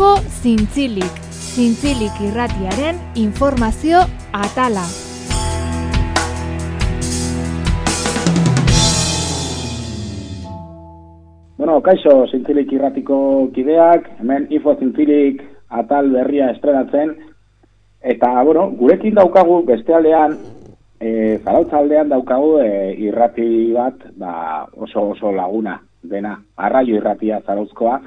Info Zintzilik. Zintzilik irratiaren informazio atala. Bueno, kaixo, zintzilik irratiko kideak, hemen info zintzilik atal berria estrenatzen, eta, bueno, gurekin daukagu beste aldean, e, zarautza aldean daukagu e, irrati bat, ba, oso oso laguna dena, arraio irratia zarauzkoa,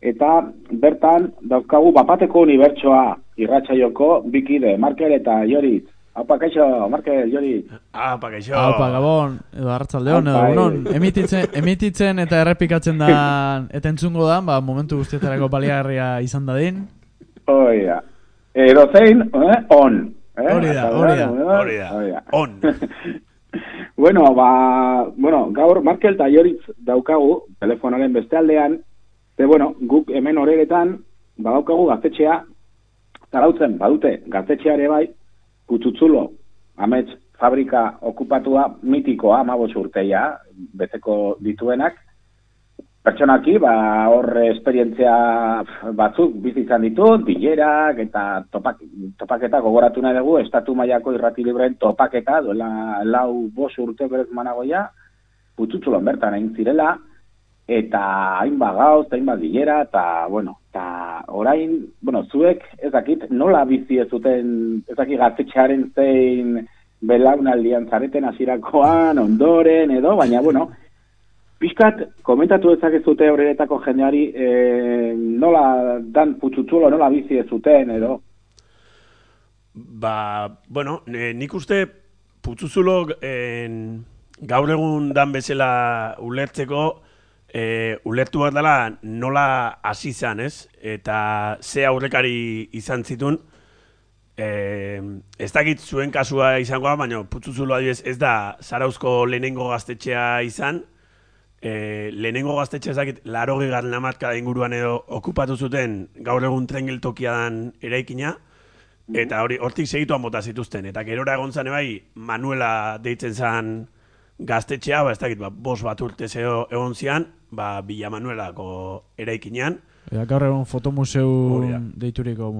eta bertan daukagu bapateko unibertsoa irratxaioko bikide, Marker eta Joritz. Haupa, kaixo, Marker, Joritz. Apa, kaixo. Aupa, Gabon, edo hartzaldeon, edo egunon, eh. emititzen, emititzen eta errepikatzen da, eta entzungo da, ba, momentu guztietarako baliagarria izan dadin. Hoi da. Edo zein, eh, on. Eh? Hori da, hori da, hori da. hori da. On. bueno, ba, bueno, gaur Markel eta Joritz daukagu, telefonaren beste aldean, ze, bueno, guk hemen horretan, ba, daukagu gaztetxea, zarautzen, badute, gaztetxea ere bai, putzutzulo, amets fabrika okupatua, mitikoa, amabos urteia, beteko dituenak, pertsonaki, ba, hor esperientzia batzuk bizi izan ditu, bilerak eta topak, topaketa gogoratu nahi dugu, estatu mailako irrati libreen topaketa, duela lau bos urte berez managoia, putzutzulon bertan egin zirela, eta hainbat gauz, hainbat bilera, eta, bueno, eta orain, bueno, zuek, ez dakit, nola bizi ez zuten, ez dakit gaztetxearen zein belaunaldian zareten hasirakoan, ondoren, edo, baina, bueno, Piskat, komentatu dezakezute horretako jendeari, e, nola dan putzutzulo, nola bizi ez zuten, edo? Ba, bueno, nik uste putzuzulo en, gaur egun dan bezala ulertzeko, e, ulertu bat dela nola hasi izan, ez? Eta ze aurrekari izan zitun, e, ez dakit zuen kasua izangoa, baina putzuzulo adibidez ez da zarauzko lehenengo gaztetxea izan, e, lehenengo gaztetxe ez dakit laro gegarren amarkada inguruan edo okupatu zuten gaur egun tren geltokia dan eraikina, eta hori hortik segituan bota zituzten. Eta gerora egon zane bai, Manuela deitzen zan gaztetxea, ba, ez dakit, ba, bos bat urte zeo egon zian, ba, Villa Manuelako eraikinean, Eta gaur egun fotomuseu Hori da. deituriko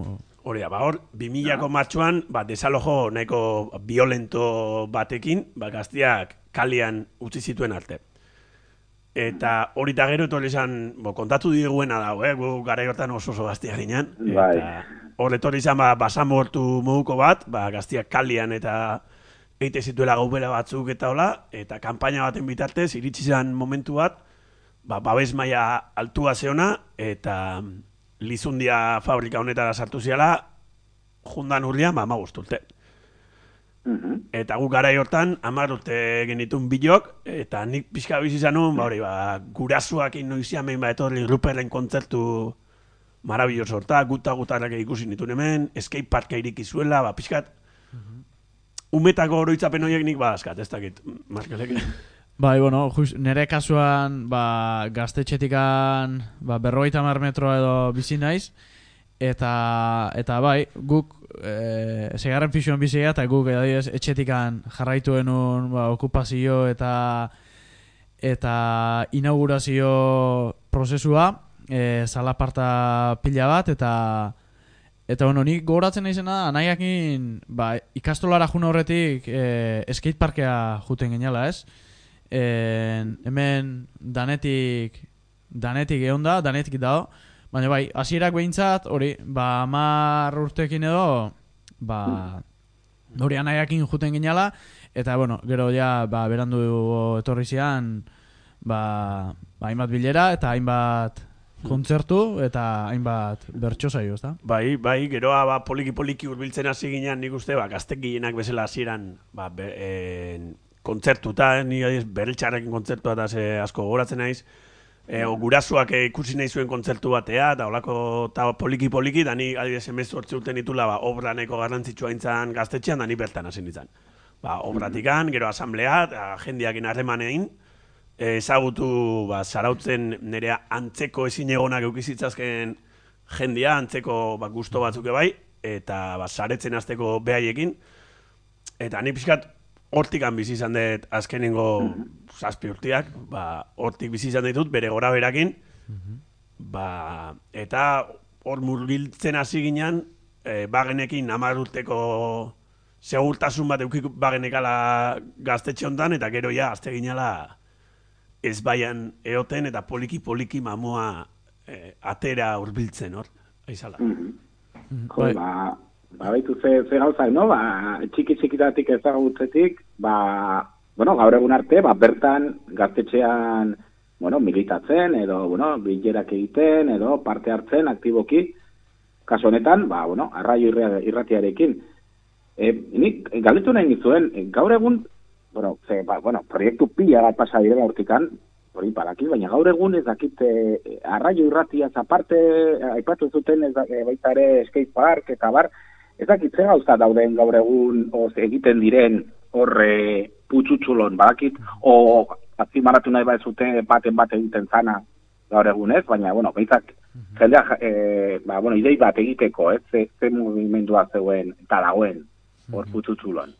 Hori da, ba, hor, 2000ko martxuan, ba, desalojo nahiko violento batekin, ba, gaztiak kalian utzi zituen arte. Eta hori eta gero etorri izan, bo, kontatu diguena dago, eh? gu gara hortan oso oso gaztia ginen. Bai. Hor etorri izan, ba, basamortu moduko bat, ba, gaztiak kalian eta eite zituela gaubela batzuk eta hola, eta kanpaina baten bitartez, iritsi zen momentu bat, ba, babes maila altua zeona, eta lizundia fabrika honetara sartu ziala, jundan urrian, ba, ma urte. Mhm. Eta guk garai hortan, hamar urte genitun bilok, eta nik pixka bizi zanun, ba hori, ba, gurasuak noizian behin ba etorri Ruperren kontzertu marabilloso horta, guta gutarrak ikusi nituen hemen, escape parka iriki zuela, ba, pixkat, umetako oroitzapen horiek nik badazkat, ez dakit, Markelek. Bai, bueno, just, nire kasuan, ba, gaztetxetikan, ba, berrogeita mar metroa edo bizi naiz, eta, eta bai, guk, e, segarren pixuan bizi eta guk, adibidez, etxetikan jarraitu genuen, ba, okupazio eta, eta inaugurazio prozesua, e, zalaparta pila bat, eta, Eta bueno, nik gogoratzen naizena anaiakin ba, ikastolara jun horretik e, skateparkea juten ginela, ez? En, hemen danetik danetik egon da, danetik dago, baina bai, hasierak behintzat, hori, ba, amar urtekin edo, ba, hori anaiakin juten ginela, eta bueno, gero ja, ba, berandu etorri zian, ba, ba, hainbat bilera, eta hainbat kontzertu, eta hainbat bertso saio, ezta? Bai, bai, geroa ba, poliki poliki hurbiltzen hasi ginen nik uste, ba, gaztek gehienak bezala hasieran ba, be, en, kontzertuta, ni adiz, bereltxarrekin kontzertua eta ze asko gogoratzen naiz, e, o, gurasuak eh, ikusi nahi zuen kontzertu batea, eta olako ta poliki poliki, da ni adibidez emez urte nitula, ba, obra nahiko garrantzitsua intzan gaztetxean, da ni bertan hasi nintzen. Ba, obratikan, gero asamblea, jendeakin harremanein, ezagutu ba, zarautzen nerea antzeko ezin egonak eukizitzazken jendia, antzeko ba, gusto batzuk bai, eta ba, saretzen hasteko behaiekin. Eta ni pixkat hortikan bizi izan dut azkenengo zazpi urtiak, ba, hortik bizi izan ditut bere gora berakin, ba, eta hor murgiltzen hasi ginen, e, bagenekin hamar urteko segurtasun bat eukik bagenekala gaztetxe hontan, eta gero ja, azte ginala ez baian eoten, eta poliki-poliki mamua e, atera urbiltzen, hor, aizala. Mhm. Jo, Bai. ba, ba, baitu ze, ze gauzak, no? Ba, txiki txikitatik ezagutzetik, ba, bueno, gaur egun arte, ba, bertan gaztetxean, bueno, militatzen, edo, bueno, bilerak egiten, edo parte hartzen, aktiboki, kasu honetan, ba, bueno, arraio irra- irratiarekin. E, nik, galdetu nahi nizuen, e, gaur egun, bueno, ze, ba, bueno, proiektu pila bat pasa direla hortikan, hori badakit, baina gaur egun ez dakit e, arraio irratiaz aparte, e, aipatu zuten ez, da- e, baita ere skate park eta bar, ez dakit ze gauza dauden gaur egun o, egiten diren horre putzutxulon, badakit, o azpimarratu nahi bat zute baten bat egiten zana gaur egun ez, baina, bueno, baitzak jendea, ja- e, ba, bueno, idei bat egiteko, ez, ze, ze mugimendua zeuen eta dagoen hor putzutxulon.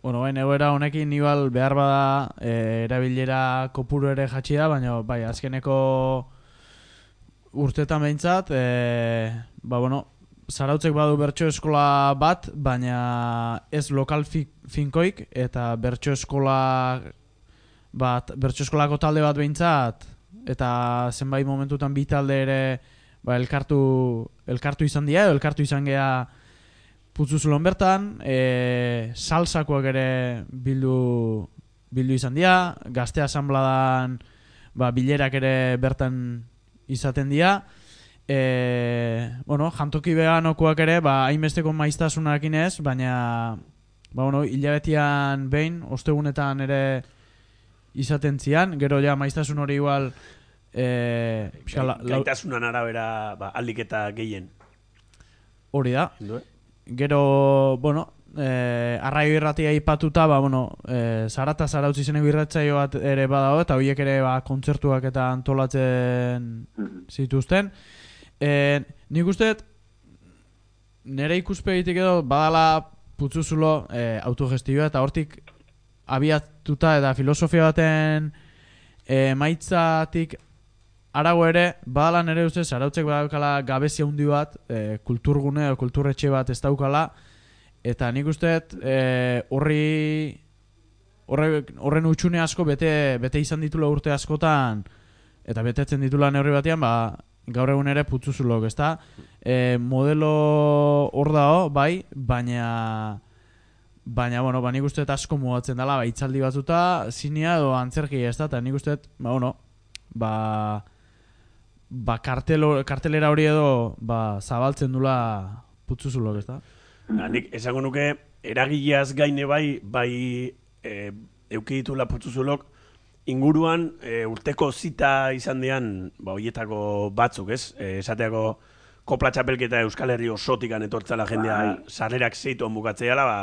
Bueno, bain, egoera honekin igual behar bada e, erabilera kopuru ere jatxi da, baina bai, azkeneko urtetan behintzat, e, ba, bueno, zarautzek badu bertso eskola bat, baina ez lokal fi, finkoik, eta bertso eskola bat, bertso eskolako talde bat behintzat, eta zenbait momentutan bi talde ere ba, elkartu, elkartu izan dira, elkartu izan gea putzuzulon bertan, e, salsakoak ere bildu, bildu izan dira, gazte asambladan ba, bilerak ere bertan izaten dira, e, bueno, jantoki veganokoak ere, ba, hainbesteko maiztasunakin ez, baina, ba, bueno, hilabetian behin, ostegunetan ere izaten zian, gero ja maiztasun hori igual, e, pixka la- lau- Gaitasunan arabera ba, aldik eta gehien. hori da, Ondo, eh? Gero, bueno, eh, arraio irratia ipatuta, ba, bueno, eh, zarata zarautzi zeneko irratzaio bat ere badago, eta horiek ere ba, kontzertuak eta antolatzen Mhm. zituzten. Eh, nik uste, nire ikuspegitik edo badala putzuzulo eh, autogestioa, eta hortik abiatuta eta filosofia baten eh, maitzatik arago ere, badala nire ustez, zarautzek badaukala gabezia hundi bat, e, kulturgune kulturretxe bat ez daukala, eta nik uste e, horri horre, horren utxune asko bete, bete izan ditula urte askotan, eta betetzen ditula neurri batean, ba, gaur egun ere putzuzulok, ezta? E, modelo hor dago, bai, baina baina, bueno, ba, nik uste asko mugatzen dela, ba, itzaldi batzuta, zinia edo antzerki, ez da, eta nik uste ba, bueno, ba, ba kartelo, kartelera hori edo ba, zabaltzen dula putzuzulok, ez da? Ba, nik esango nuke eragileaz gaine bai, bai e, euki ditula putzuzulok, inguruan e, urteko zita izan dian, ba, hoietako batzuk, ez? E, esateako kopla txapelketa Euskal Herri osotikan etortzala jendea Bai. sarrerak zeituan bukatzeala, ba,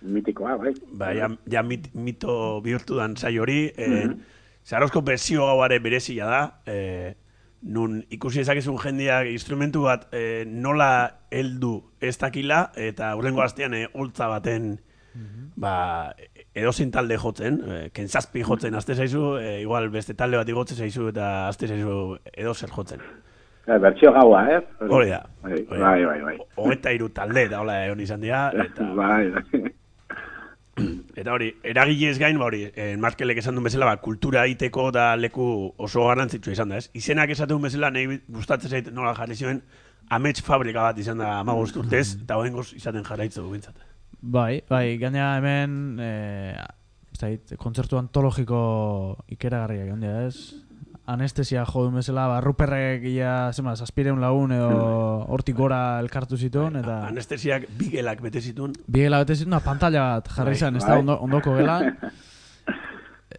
Mitikoa, bai. ba, ja, ja mit, mito bihurtu dan zai hori, e, Mhm. Zarozko berzio gauare berezia da, e, nun ikusi ezakezun jendeak instrumentu bat e, nola heldu ez dakila, eta hurrengo astean e, holtza baten ba, edozin talde jotzen, e, kentzazpi jotzen azte zaizu, e, igual beste talde bat igotzen zaizu eta azte zaizu edozer jotzen. Eh, Bertsio gaua, eh? Hori da. Bai, bai, bai. bai. Hogeta hiru talde da hola egon izan dira, eta... Bai, bai. Eta hori, eragilez gain, ba hori, eh, Markelek esan duen bezala, ba, kultura egiteko da leku oso garrantzitsua izan da, ez? Izenak esaten bezala, nahi gustatzen zait nola jarri zuen, amets fabrika bat izan da amagost urtez, eta hoengoz izaten jarraitzu bintzat. Bai, bai, gaina hemen e, ez dakit, kontzertu antologiko ikeragarriak egon dira, ez? Anestesia jo duen bezala, ba, ruperrek ia, zema, zazpireun lagun edo hortik gora elkartu zituen, eta Anestesiak bigelak bete zituen, bigela bete zituen, una pantalla bat jarri Bai, zen, ez bai. da ondo, ondoko gela.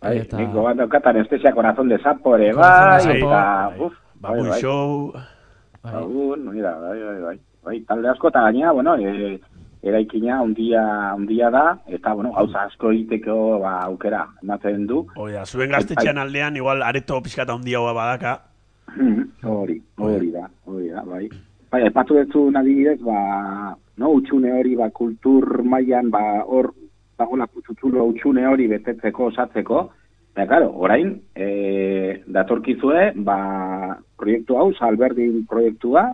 Bai, Eta- nik gobat daukat anestesia corazón de sapo ere, bai, eta, bai. uf, bai, babu bai. show, Bai, bai, bai, bai. Bai, talde asko eta gaina, bueno, e, eraikina ondia, ondia da, eta, bueno, gauza asko egiteko ba, aukera ematen du. hori da, zuen gaztetxean aldean, igual areto pixkata handia hoa badaka, hori, hori da, hori da, bai. Bai, epatu dutzu adibidez, ba, no, utxune hori, ba, kultur mailan, ba, hor, dagoela putzutulo utxune hori betetzeko, osatzeko, Eta, claro, orain, e, datorkizue, ba, proiektu hau, salberdin proiektua,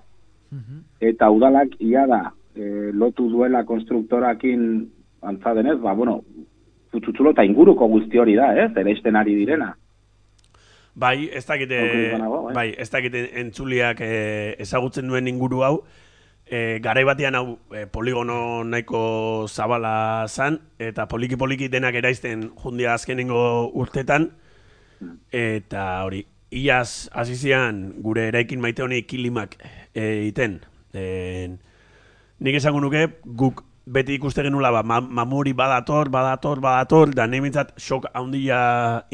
eta udalak ia da e, lotu duela konstruktorakin antza denez, ba, bueno, putzutzulo eta inguruko guzti hori da, ez? Ere ari direna. Bai, ez dakite, Aukera bai, ez dakite entzuliak eh, ezagutzen duen inguru hau, e, garai batean hau e, poligono nahiko zabala zan, eta poliki-poliki denak eraizten jundia azkenengo urtetan, eta hori, iaz azizian gure eraikin maite honi kilimak egiten. E, nik esango nuke, guk beti ikuste genula, ba, ma, mamuri badator, badator, badator, da nemintzat sok handia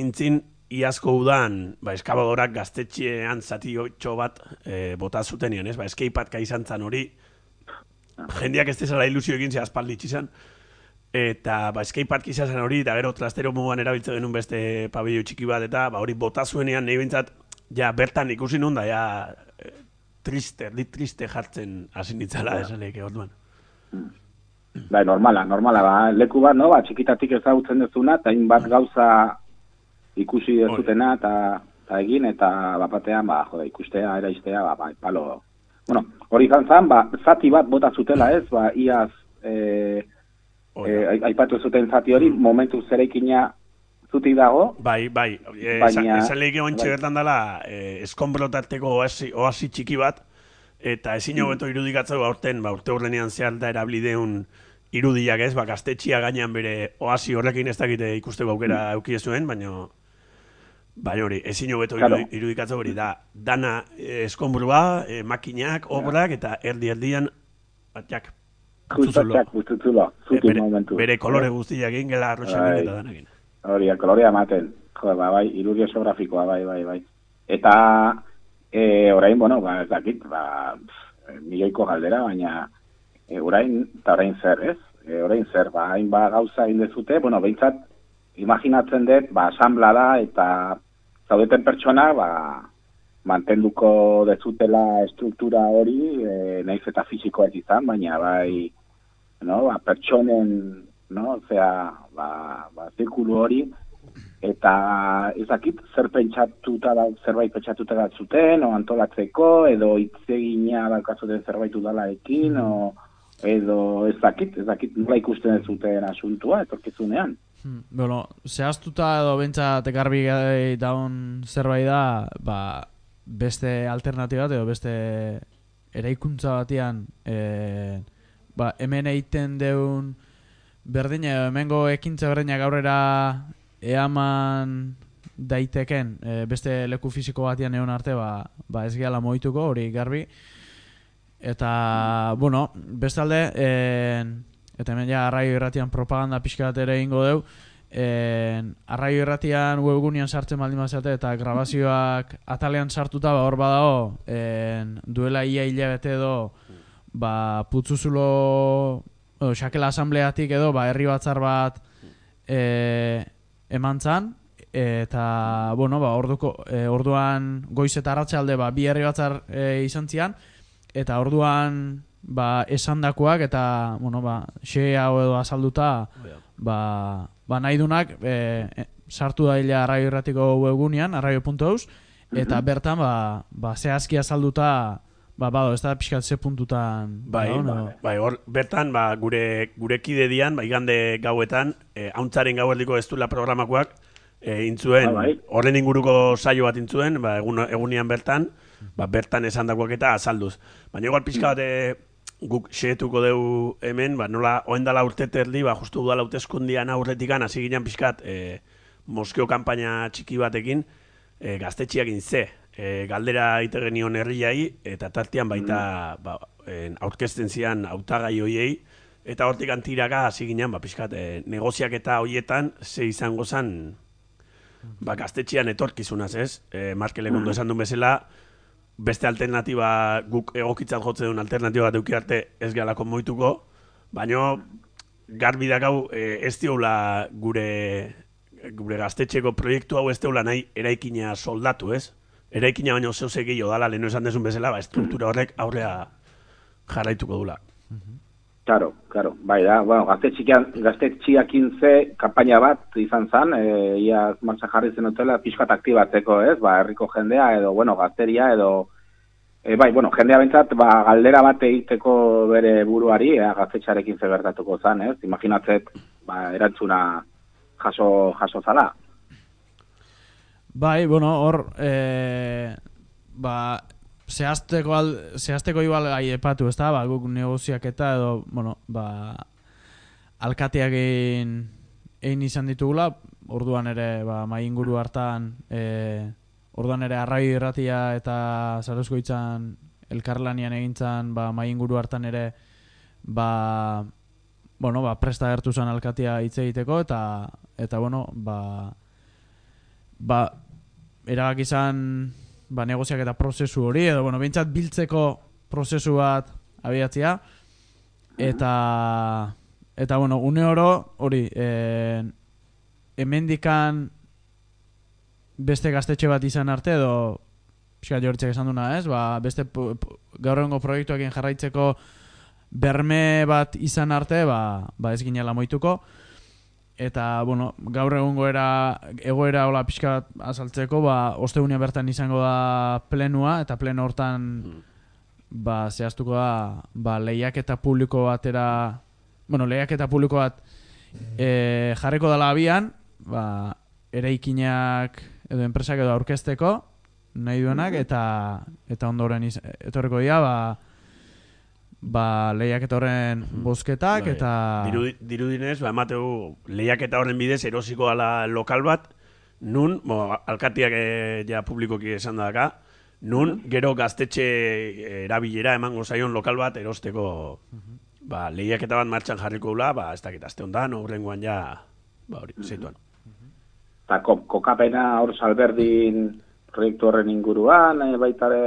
intzin, iazko udan, ba, eskabadorak gaztetxean zati otxo bat e, bota zutenien, ez? Ba, eskeipatka izan zan hori, jendeak ez dezala ilusio egin ze aspaldi txizan, eta ba, eskeipark izan hori, eta gero trastero mugan erabiltzen genuen beste pabillo txiki bat, eta ba, hori bota zuenean nahi bintzat, ja, bertan ikusi nun da, ja, triste, dit triste jartzen hasi nitzala, esan lehike orduan. Bai, normala, normala, ba, leku bat, no, ba, txikitatik ezagutzen dezuna, eta bat gauza ikusi dezutena eta eta egin eta bapatean ba jode ikustea eraistea ba bai palo. Bueno hori izan zan ba zati bat bota zutela ez? Ba iaz eh eh aipatu zuten zati hori momentu zerekina zuti dago bai bai e, baina esan lege ontxe bai. bertan dela eh eskonbrotateko oasi oasi txiki bat eta ezin hobeto irudikatzeko aurten ba urte urrenean zehar da erablideun irudiak ez, ba, gaztetxia gainean bere oasi horrekin ez dakite ikusteko aukera mm. eukiezuen, baina Bai hori, ezin hobeto claro. irudikatzen hori da. Dana eh, eskonburua, eh, makinak, obrak eta erdi erdian batxak. Batxak, guztutzulo, zuti bere, momentu. Bere kolore guztiak egin gela arroxamen eta danakin. Hori, kolorea ematen. Jo, ba, bai, irudio geografikoa, bai, bai, bai. Eta, e, orain, bueno, ba, ez dakit, ba, milioiko galdera, baina, e, orain, eta orain zer, ez? E, orain zer, ba, hain ba, gauza egin dezute, bueno, behintzat, imaginatzen dut, ba, asambla da, eta zaudeten pertsona, ba, mantenduko dezutela estruktura hori, e, naiz eta fizikoak izan, baina bai, no, ba, pertsonen, no, zera, ba, ba, zirkulu hori, eta ezakit zer pentsatuta da, zerbait pentsatuta da zuten, o antolatzeko, edo itzegina daukazuten zerbait udalarekin, o edo ezakit, ezakit nola ikusten ez zuten asuntua, etorkizunean. Hmm, bueno, zehaztuta edo bentsa tekarbi daun zerbait da, ba, beste alternatibat edo beste eraikuntza batian e, ba, hemen egiten deun berdine, hemengo ekintza berdina gaurera eaman daiteken e, beste leku fisiko batian egon arte ba, ba ez gehala moituko hori garbi. Eta bueno, bestalde e, eta hemen ja arraio irratian propaganda pixka bat ere ingo deu, en, arraio irratian webgunean sartzen baldin bazate eta grabazioak atalean sartuta ba hor badago en, duela ia hilabete edo ba putzuzulo o, xakela asambleatik edo ba herri batzar bat e, eman zan. Eta bueno ba orduko e, orduan goiz eta arratsalde ba bi herri batzar e, izan zian. Eta orduan ba, esandakoak eta bueno, ba, xe hau edo azalduta ba, ba nahi dunak e, e, sartu daila arraio erratiko webgunean, arraio.eus eta mhm. bertan ba, ba, zehazki azalduta ba, bado, ez da pixkat ze puntutan bai, ba, no? bai, hor, bertan ba, gure, gure kide dian, ba, igande gauetan e, hauntzaren gau erdiko ez duela programakoak e, intzuen, ba, bai. horren inguruko saio bat intzuen, ba, egun, egunian bertan ba, bertan esan dagoak eta azalduz. Baina igual pixka bat e, guk xeetuko dugu hemen, ba, nola oendala urte terdi, ba, justu udala uteskundian aurretikan, hasi ginen pixkat, e, Moskeo kanpaina txiki batekin, e, gaztetxiak ze, e, galdera ite genion herriai, eta tartian baita mm. ba, en, aurkezten zian autagai hoiei, eta hortik antiraka hasi ginen, ba, pixkat, e, negoziak eta hoietan, ze izango zen, ba, gaztetxian etorkizunaz, ez? E, Markele mm. esan duen bezala, beste alternatiba guk egokitzat jotzen duen alternatiba bat euki arte ez gala konmoituko, baina garbi da gau e, ez diola gure, gure gaztetxeko proiektu hau ez diola nahi eraikina soldatu, ez? Eraikina baino zeu gehiago dala, lehenu esan desun bezala, ba, estruktura horrek aurrea jarraituko dula. Claro, claro. Bai, da, bueno, gaztetxiak, gaztetxiakin ze kampaina bat izan zen, e, ia martza jarri zen otela pixkat aktibatzeko, ez? Ba, herriko jendea edo, bueno, gazteria edo E, bai, bueno, jendea bentsat, ba, galdera bat egiteko bere buruari, ea gaztetxarekin ze gertatuko zan, ez? Imaginatzet, ba, erantzuna jaso, jaso zala. Bai, bueno, hor, e, ba, zehazteko, al, zehazteko igual gai epatu, ez da, ba, guk negoziak eta edo, bueno, ba, alkateak egin, egin izan ditugula, orduan ere, ba, mai inguru hartan, e, orduan ere arrai irratia eta zarezko itzan elkarlanian egintzan, ba, mai inguru hartan ere, ba, bueno, ba, presta gertu zen alkatia hitz egiteko, eta, eta bueno, ba, ba, erabak izan ba, negoziak eta prozesu hori, edo, bueno, bintzat biltzeko prozesu bat abiatzia, eta, eta, bueno, une oro, hori, e, hemendikan beste gaztetxe bat izan arte, edo, pixka jortzek esan duna, ez? Ba, beste pu- pu- gaur egungo proiektuekin jarraitzeko berme bat izan arte, ba, ba ez ginela moituko. Eta, bueno, gaur egungo era, egoera hola pixka azaltzeko, ba, ostegunean bertan izango da plenua, eta pleno hortan ba, zehaztuko da, ba, lehiaketa publiko batera, bueno, lehiaketa publiko bat e, jarriko dela abian, ba, eraikinak edo enpresak edo aurkezteko, nahi duenak, eta, eta ondoren iz, etorriko dira, ba, ba, lehiaketa horren bozketak, Bai. eta... Dirudi, dirudinez, ba, emateu lehiaketa horren bidez erosiko ala lokal bat, nun, bo, alkatiak eh, ja publikoki esan daka, nun gero gaztetxe eh, erabilera emango zaion lokal bat erosteko ba, lehiaketa bat martxan jarriko dula, ba, ez dakit, azte hondan, horrengoan ja, ba, hori, zeituan. Eta ko, kokapena hor salberdin proiektu horren inguruan, e, baitare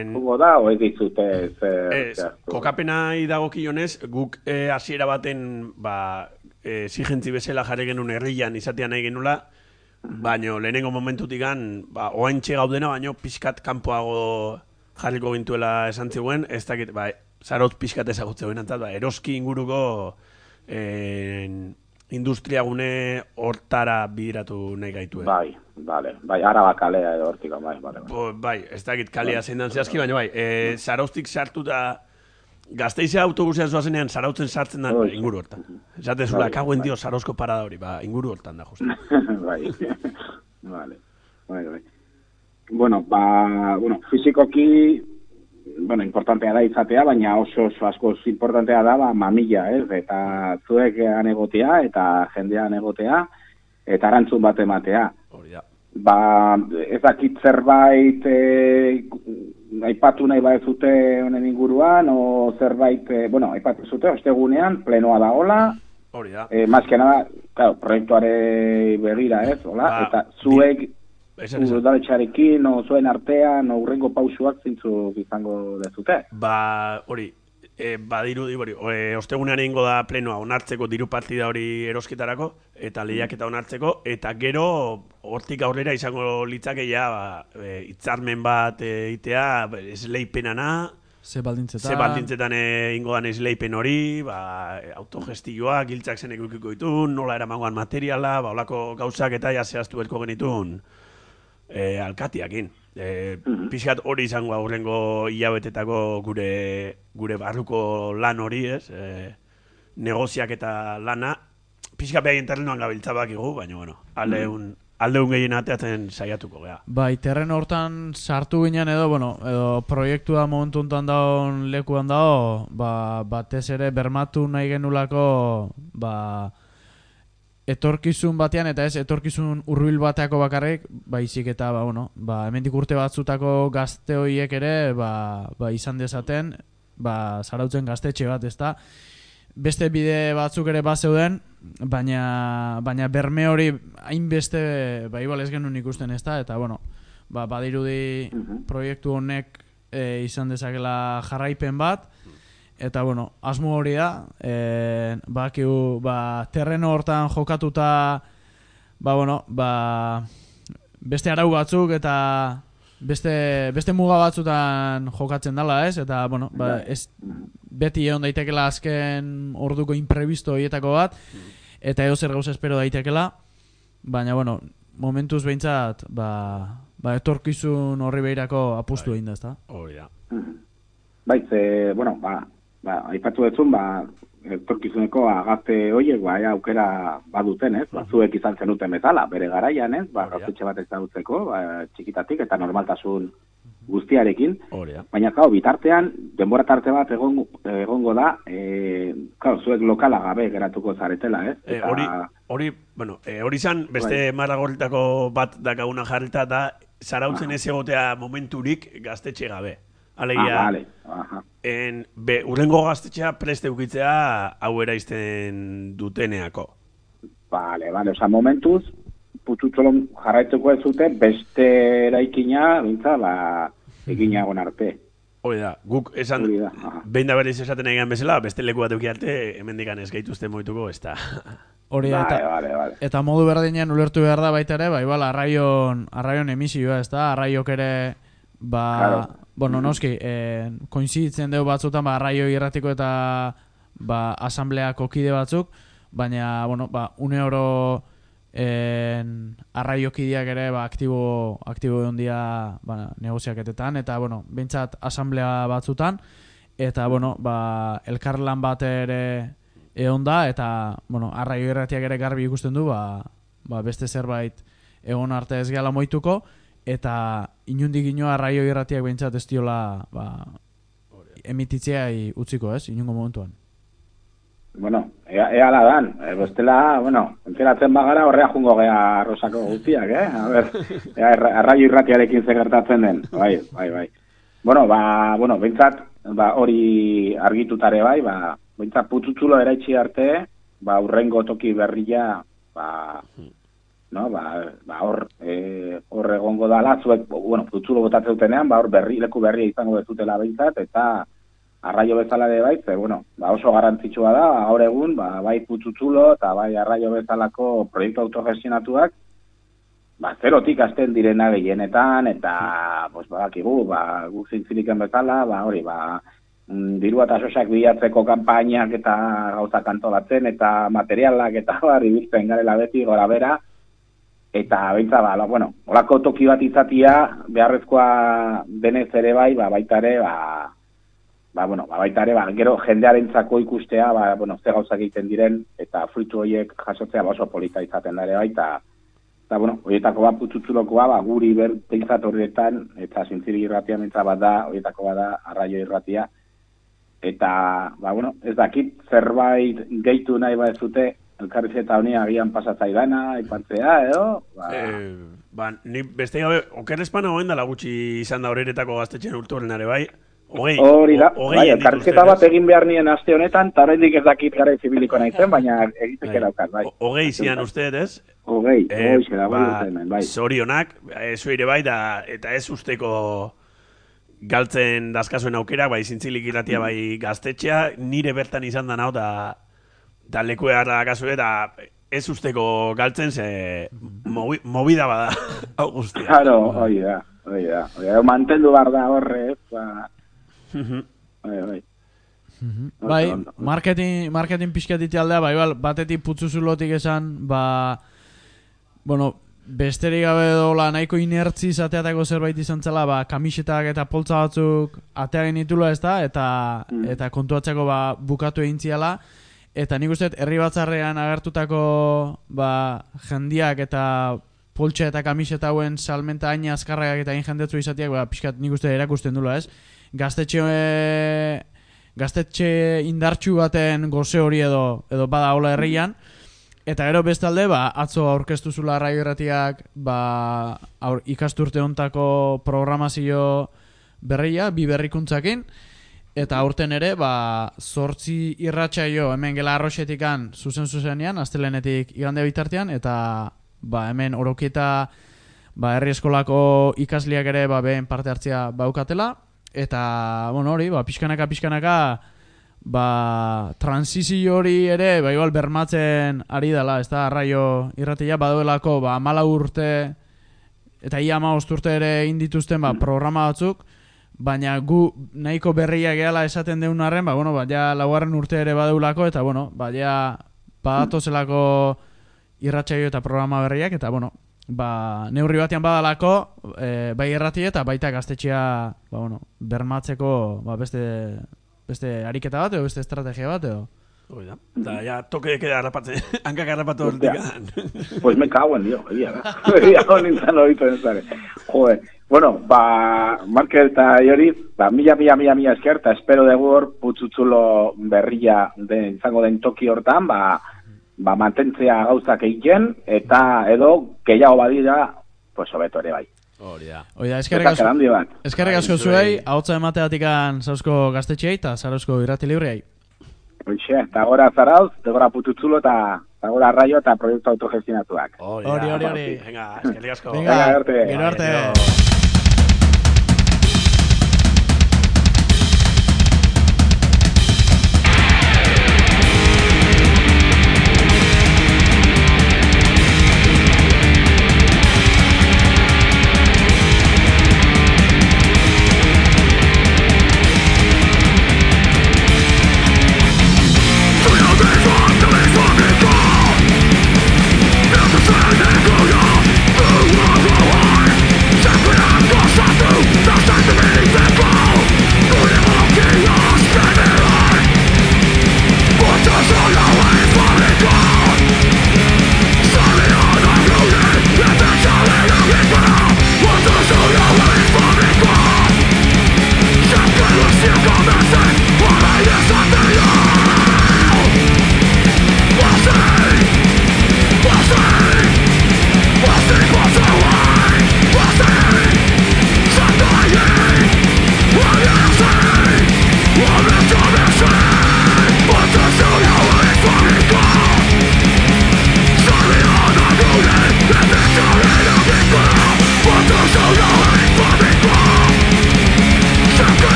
En- jugo da, o ez ditzute zer... Ez, zehaztu? kokapenai dagokionez, guk eh, hasiera baten, ba, eh, exigentzi bezala jarri genuen herrian izatea nahi genula, baino lehenengo momentutikan, ba, oaintxe gaudena, baino pixkat kanpoago jarriko gintuela esan ziguen, ez dakit, ba, zarot pixkat ezagutze guen antzat, ba, eroski inguruko en, industriagune hortara bidiratu nahi gaituen. Bai, bale, bai, araba kalea edo hortik, bai, bale, bai. Bo, bai, ez dakit kalea zein dan zehazki, baina bai, e, zarauztik sartu da, gazteizea autobusean zoazenean zarautzen sartzen da Bai. inguru hortan. Esate zula, Bai, kaguen bai. dio zarauzko parada hori, ba, inguru hortan da, justu. bai, vale, bai, bai. Bueno, ba, bueno, fizikoki, bueno, importantea da izatea, baina oso, oso asko importantea da, ba, mamila, ez? Eta zuek egotea, eta jendean egotea, eta arantzun bat ematea. Hori da. Ba, ez dakit zerbait e, aipatu nahi ba zute honen inguruan, o zerbait, e, bueno, aipatu zute, ostegunean, plenoa da hola, Hori da. e, más que nada, claro, proiektuare begira, ez, hola, Ba, eta zuek esan. Udaletxarekin, o zuen artean, o urrengo pausuak zintzuk izango dezute. Ba, hori, e, badirudi hori, e, ostegunean egingo da plenoa onartzeko diru partida hori erosketarako, eta lehiaketa onartzeko, eta gero hortik aurrera izango litzake ja, ba, e, hitzarmen bat e, itea, esleipenana, Ze baldintzetan. ze baldintzetan e, ingo dan esleipen hori, ba, autogestioak, giltzak zenek ditun, nola eramangoan materiala, ba, olako gauzak eta ja zehaztu beharko genitun e, alkatiakin. E, Pixkat hori izango aurrengo hilabetetako gure, gure barruko lan hori, ez? E, negoziak eta lana, pixkat behagin terrenoan gabiltza bakigu, baina, bueno, aldeun, aldeun gehien ateatzen saiatuko, gea. Bai, terren hortan sartu ginen edo, bueno, edo proiektua momentu hontan daun lekuan dago, ba, batez ere bermatu nahi genulako, ba, etorkizun batean eta ez etorkizun hurbil bateako bakarrik, baizik eta ba bueno, ba hemendik urte batzutako gazte hoiek ere ba, ba izan dezaten, ba zarautzen gaztetxe bat, ezta? Beste bide batzuk ere bazeuden, baina baina berme hori hainbeste ba igual ez genuen ikusten, ezta? Eta bueno, ba badirudi proiektu honek e, izan dezakela jarraipen bat, Eta, bueno, asmo hori da, e, bakiu, ba, terreno hortan jokatuta, ba, bueno, ba, beste arau batzuk eta beste, beste muga batzutan jokatzen dala, ez? Eta, bueno, ba, ez, beti egon daitekela azken orduko imprevisto horietako bat, eta edo zer gauza espero daitekela, baina, bueno, momentuz behintzat, ba, ba etorkizun horri behirako apustu Bai. egin da, ezta? Hori da. Mhm. Bai, ze, bueno, ba, ba, aipatu dezun, ba, etorkizuneko agazte horiek, ba, ea aukera baduten, ez? Ba, zuek izan zenuten bezala, bere garaian, ez? Ba, gaztetxe bat ezagutzeko, ba, txikitatik eta normaltasun guztiarekin. Hori da. Baina, kau, bitartean, denbora tarte bat egon, egongo da, e, kau, zuek lokala gabe geratuko zaretela, ez? E, hori, hori, bueno, e, hori zan, beste maragorritako bat dakaguna jarrita da, zarautzen ez egotea momenturik gaztetxe gabe. Alegia, Ah, vale. Aha. en, be, urrengo gaztetxea preste ukitzea hau eraizten duteneako. Vale, vale, oza, momentuz, pututxolon jarraituko ez zute, beste eraikina, bintza, ba, eginagon arte. Hori da, guk esan, behin da berriz esaten egin bezala, beste leku bat arte, hemen dikan ez gaituzte moituko, ez da. Hori da, Vale, eta, vale, vale. eta modu berdinen ulertu behar da baita ere, ba, igual, arraion, arraion emisioa, ez da, arraiok ere, ba, Claro. Bueno, noski, eh, koinziditzen dugu batzutan, ba, arraio irratiko eta, ba, asambleako kide batzuk, baina, bueno, ba, une oro, en, arraiokideak ere ba, aktibo, aktibo egon dira ba, negoziaketetan, eta, bueno, bintzat asamblea batzutan, eta, bueno, ba, elkarlan bat ere egon da, eta, bueno, arraio irratiak ere garbi ikusten du, ba, ba, beste zerbait egon arte ez gala moituko, eta inundik ino arraio irratiak bintzat ez diola, ba, emititzea utziko, ez, inungo momentuan. Bueno, ea, ea la dan. E, bestela, bueno, enteratzen bagara horrea jungo gea rosako guztiak, eh? A ber, ea, arraio irratiarekin ze gertatzen den. Bai, bai, bai. Bueno, ba, bueno, bentsat, ba, hori argitutare bai, ba, bentsat pututzulo eraitsi arte, ba, urrengo toki berria, ba, no, ba, ba hor, e, hor egongo dala, zuek, bueno, pututzulo botatzen dutenean, ba, hor berri, leku berria izango bezutela bentsat, eta arraio bezala ere bai, ze, bueno, ba oso garrantzitsua da, ba, gaur egun, ba, bai pututzulo eta bai arraio bezalako proiektu autogestionatuak, ba, zerotik hasten direna gehienetan, eta, pues, badakigu, ba, guk zintziliken bezala, ba, hori, ba, mm, dirua eta sosak bilatzeko kanpainak eta gauza kantolatzen, eta materialak eta bar, ibiltzen garela beti gora bera, eta beintza, ba, bueno, olako toki bat izatia, beharrezkoa denez ere bai, ba, baita ere, ba, ba, bueno, ba, baita ere, ba, gero jendearentzako ikustea, ba, bueno, ze gauzak egiten diren, eta fruitu horiek jasotzea ba, oso polita izaten da ere bai, eta, eta bueno, horietako bat putzutzulokoa, ba, guri ber, peintzat horietan, eta zintziri irratia mintza bat da, horietako bat da, arraio irratia, eta, ba, bueno, ez dakit, zerbait gehitu nahi ba ez dute, elkarrizeta honi agian pasatzaidan, aipatzea, edo, ba, Eh, ba, ni beste gabe, oker espana hoen dela gutxi izan da horeretako gaztetxen urturenare bai. Hogei, Hori da, bai, elkarrizketa bat egin behar nien aste honetan, eta oraindik ez dakit gara zibiliko naizen, baina egiteke daukat, bai. Hogei zian uste, ez? Hogei, Eh, hogei zera, bai, hemen, bai. Zorionak, ez ere bai, da, eta ez usteko galtzen dazkazuen aukera, bai zintzilik irratia Mm. bai gaztetxea, nire bertan izan da nau, da, da leku egarra kasue, da ez usteko galtzen, ze mobi, movida bada, hau guztia. Claro, hoi da, hoi da. Hoi da, mantendu behar da horre, ez, ba, Mhm. bai, bai. Bai, ondo. marketing, marketing pixkat aldea, bai, bai, batetik putzuzulotik esan, ba, bueno, besterik gabe dola nahiko inertzi izateatako zerbait izan zela, ba, kamisetak eta poltza batzuk atearen ditula ez da, eta, Mm. eta kontuatzeko ba, bukatu egin ziala, eta nik uste herri batzarrean agertutako ba, jendiak eta poltsa eta kamiseta hauen salmenta hain azkarrak eta hain jendetzu izateak, ba, pixkat nik uste erakusten dula ez, gaztetxe e, gaztetxe indartxu baten goze hori edo edo bada hola herrian. Eta gero bestalde ba atzo aurkeztu zula radio irratiak ba aur, ikasturte hontako programazio berria bi berrikuntzakin eta aurten ere ba zortzi irratsaio hemen gela arroxetikan zuzen zuzenean astelenetik igande bitartean eta ba hemen orokieta ba herri eskolako ikasliak ere ba behen parte hartzea baukatela. Eta bueno hori ba pixkanaka pixkanaka ba transizio hori ere ba igual bermatzen ari dela ez da arraio irratia baduelako ba 14 urte eta ia 15 urte ere indituzten ba programa batzuk baina gu nahiko berria gehala esaten deun arren ba bueno ba ja laugarren urte ere badeulako eta bueno ba ja badatozelako irratsaio eta programa berriak eta bueno ba, neurri batean badalako, e, bai errati eta baita gaztetxea, ba, bueno, bermatzeko, ba, beste, beste ariketa bat edo beste estrategia bat edo. Hoi da. Da, ja, toke queda harrapatzen, hankak harrapatu hortik. Pues me cago en Dios, egia da. Egia da, nintzen hori pensare. Joder, bueno, ba, Markel eta Iori, ba, mila, mila, mila, mila esker, eta espero dugu hor, putzutzulo berria den, izango den toki hortan, ba, ba, mantentzea gauzak egiten, eta edo, gehiago badira, pues, hobeto ere bai. Hori da. Hoi da, eskerrik Eta asko, eskerrik Bai, asko zuei. zuei, hautza emateatikan zauzko gaztetxeei eta zauzko irrati libreai. Hoxe, eta gora zarauz, eta gora pututzulo, eta, gora raio, eta proiektu autogestionatuak. Hori, Hori, hori. Venga, eskerrik asko. Venga, Venga, arte. gero arte. Gero.